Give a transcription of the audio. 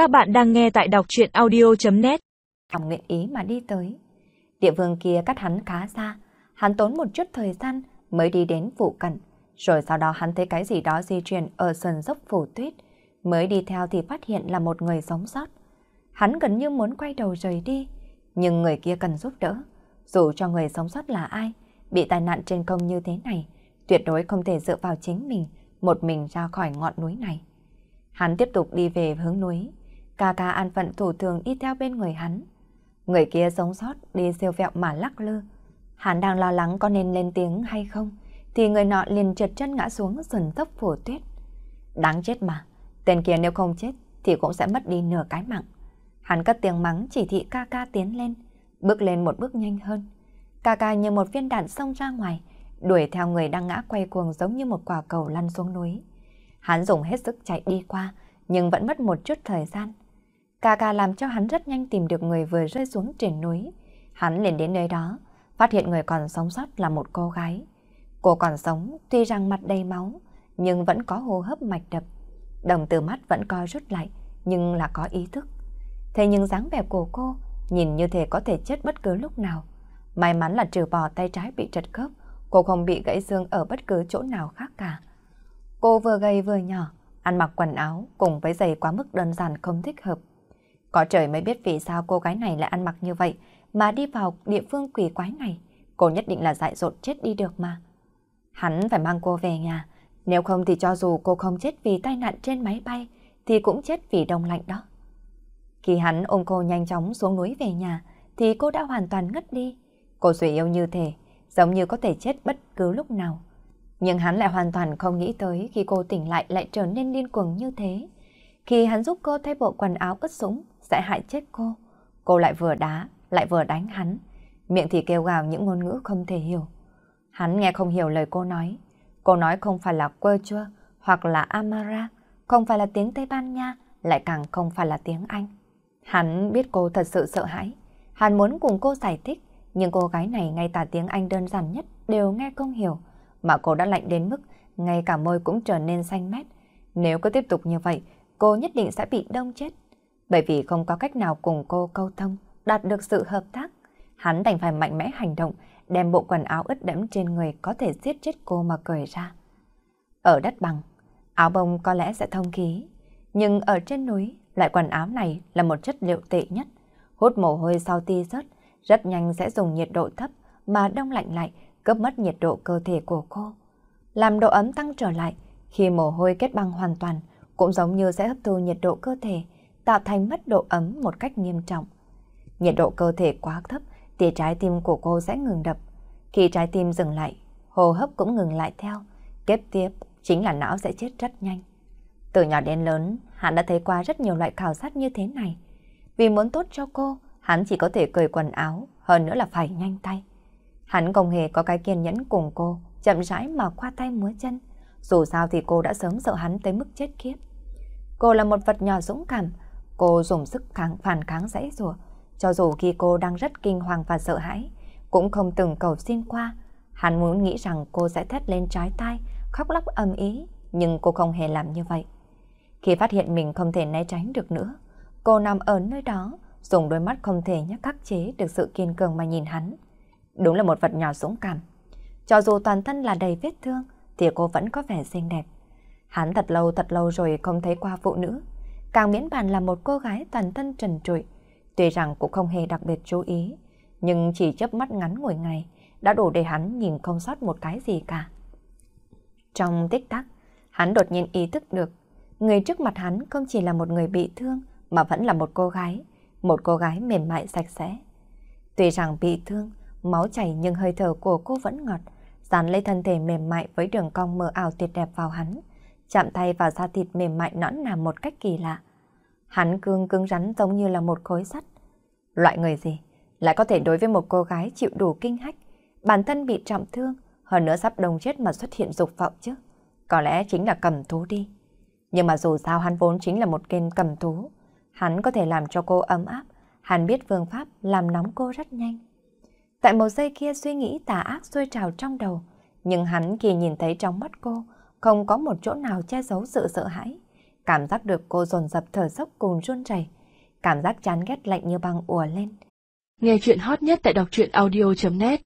Các bạn đang nghe tại đọc chuyện audio.net Ông nguyện ý mà đi tới. Địa phương kia cắt hắn khá xa, hắn tốn một chút thời gian mới đi đến phụ cận. Rồi sau đó hắn thấy cái gì đó di chuyển ở sườn dốc phủ tuyết, mới đi theo thì phát hiện là một người sống sót. Hắn gần như muốn quay đầu rời đi, nhưng người kia cần giúp đỡ. Dù cho người sống sót là ai, bị tai nạn trên công như thế này, tuyệt đối không thể dựa vào chính mình, một mình ra khỏi ngọn núi này. Hắn tiếp tục đi về hướng núi, ca ca an phận thủ thường đi theo bên người hắn. Người kia sống sót đi siêu vẹo mà lắc lư. Hắn đang lo lắng có nên lên tiếng hay không, thì người nọ liền trượt chân ngã xuống sườn tốc phủ tuyết. Đáng chết mà, tên kia nếu không chết thì cũng sẽ mất đi nửa cái mạng. Hắn cất tiếng mắng chỉ thị ca ca tiến lên, bước lên một bước nhanh hơn. Ca ca như một viên đạn xông ra ngoài, đuổi theo người đang ngã quay cuồng giống như một quả cầu lăn xuống núi. Hắn dùng hết sức chạy đi qua, nhưng vẫn mất một chút thời gian. Ca ca làm cho hắn rất nhanh tìm được người vừa rơi xuống trên núi. Hắn liền đến nơi đó, phát hiện người còn sống sót là một cô gái. Cô còn sống, tuy rằng mặt đầy máu, nhưng vẫn có hô hấp mạch đập. Đồng từ mắt vẫn co rút lại, nhưng là có ý thức. Thế nhưng dáng vẻ của cô, nhìn như thể có thể chết bất cứ lúc nào. May mắn là trừ bỏ tay trái bị trật khớp, cô không bị gãy xương ở bất cứ chỗ nào khác cả. Cô vừa gầy vừa nhỏ, ăn mặc quần áo cùng với giày quá mức đơn giản không thích hợp. Có trời mới biết vì sao cô gái này lại ăn mặc như vậy mà đi vào địa phương quỷ quái này. Cô nhất định là dại dột chết đi được mà. Hắn phải mang cô về nhà, nếu không thì cho dù cô không chết vì tai nạn trên máy bay thì cũng chết vì đông lạnh đó. Khi hắn ôm cô nhanh chóng xuống núi về nhà thì cô đã hoàn toàn ngất đi. Cô suy yếu như thế, giống như có thể chết bất cứ lúc nào. Nhưng hắn lại hoàn toàn không nghĩ tới khi cô tỉnh lại lại trở nên điên cuồng như thế. Khi hắn giúp cô thay bộ quần áo ướt sũng, sẽ hại chết cô. Cô lại vừa đá, lại vừa đánh hắn. Miệng thì kêu gào những ngôn ngữ không thể hiểu. Hắn nghe không hiểu lời cô nói. Cô nói không phải là quơ chua hoặc là Amara, không phải là tiếng Tây Ban Nha, lại càng không phải là tiếng Anh. Hắn biết cô thật sự sợ hãi. Hắn muốn cùng cô giải thích, nhưng cô gái này ngay cả tiếng Anh đơn giản nhất đều nghe không hiểu. Mà cô đã lạnh đến mức ngay cả môi cũng trở nên xanh mét. Nếu cứ tiếp tục như vậy, cô nhất định sẽ bị đông chết. Bởi vì không có cách nào cùng cô câu thông, đạt được sự hợp tác. Hắn đành phải mạnh mẽ hành động, đem bộ quần áo ướt đẫm trên người có thể giết chết cô mà cười ra. Ở đất bằng, áo bông có lẽ sẽ thông khí, nhưng ở trên núi, loại quần áo này là một chất liệu tệ nhất. Hút mồ hôi sau ti rớt, rất nhanh sẽ dùng nhiệt độ thấp mà đông lạnh lại, cướp mất nhiệt độ cơ thể của cô. Làm độ ấm tăng trở lại, khi mồ hôi kết băng hoàn toàn, cũng giống như sẽ hấp thu nhiệt độ cơ thể, tạo thành mất độ ấm một cách nghiêm trọng. Nhiệt độ cơ thể quá thấp thì trái tim của cô sẽ ngừng đập. Khi trái tim dừng lại, hô hấp cũng ngừng lại theo. Tiếp tiếp chính là não sẽ chết rất nhanh. Từ nhỏ đến lớn, hắn đã thấy qua rất nhiều loại khảo sát như thế này. Vì muốn tốt cho cô, hắn chỉ có thể cởi quần áo, hơn nữa là phải nhanh tay. Hắn không hề có cái kiên nhẫn cùng cô, chậm rãi mà khoa tay múa chân. Dù sao thì cô đã sớm sợ hắn tới mức chết khiếp. Cô là một vật nhỏ dũng cảm, cô dùng sức kháng phản kháng dãy rùa. Cho dù khi cô đang rất kinh hoàng và sợ hãi, cũng không từng cầu xin qua. Hắn muốn nghĩ rằng cô sẽ thét lên trái tai, khóc lóc âm ý, nhưng cô không hề làm như vậy. Khi phát hiện mình không thể né tránh được nữa, cô nằm ở nơi đó, dùng đôi mắt không thể nhắc khắc chế được sự kiên cường mà nhìn hắn. Đúng là một vật nhỏ dũng cảm. Cho dù toàn thân là đầy vết thương, thì cô vẫn có vẻ xinh đẹp. Hắn thật lâu thật lâu rồi không thấy qua phụ nữ. Càng miễn bàn là một cô gái toàn thân trần trụi. Tuy rằng cũng không hề đặc biệt chú ý, nhưng chỉ chớp mắt ngắn ngồi ngày đã đủ để hắn nhìn không sót một cái gì cả. Trong tích tắc, hắn đột nhiên ý thức được, người trước mặt hắn không chỉ là một người bị thương, mà vẫn là một cô gái, một cô gái mềm mại sạch sẽ. Tuy rằng bị thương, máu chảy nhưng hơi thở của cô vẫn ngọt, dán lấy thân thể mềm mại với đường cong mờ ảo tuyệt đẹp vào hắn, chạm tay vào da thịt mềm mại nõn nà một cách kỳ lạ. Hắn cương cứng rắn giống như là một khối sắt. Loại người gì lại có thể đối với một cô gái chịu đủ kinh hách, bản thân bị trọng thương, hơn nữa sắp đồng chết mà xuất hiện dục vọng chứ. Có lẽ chính là cầm thú đi. Nhưng mà dù sao hắn vốn chính là một kênh cầm thú, hắn có thể làm cho cô ấm áp, hắn biết phương pháp làm nóng cô rất nhanh. Tại một giây kia suy nghĩ tà ác sôi trào trong đầu, nhưng hắn khi nhìn thấy trong mắt cô, không có một chỗ nào che giấu sự sợ hãi. cảm giác được cô dồn dập thở dốc cùng run rẩy, cảm giác chán ghét lạnh như băng ùa lên. Nghe chuyện hot nhất tại đọc truyện audio.net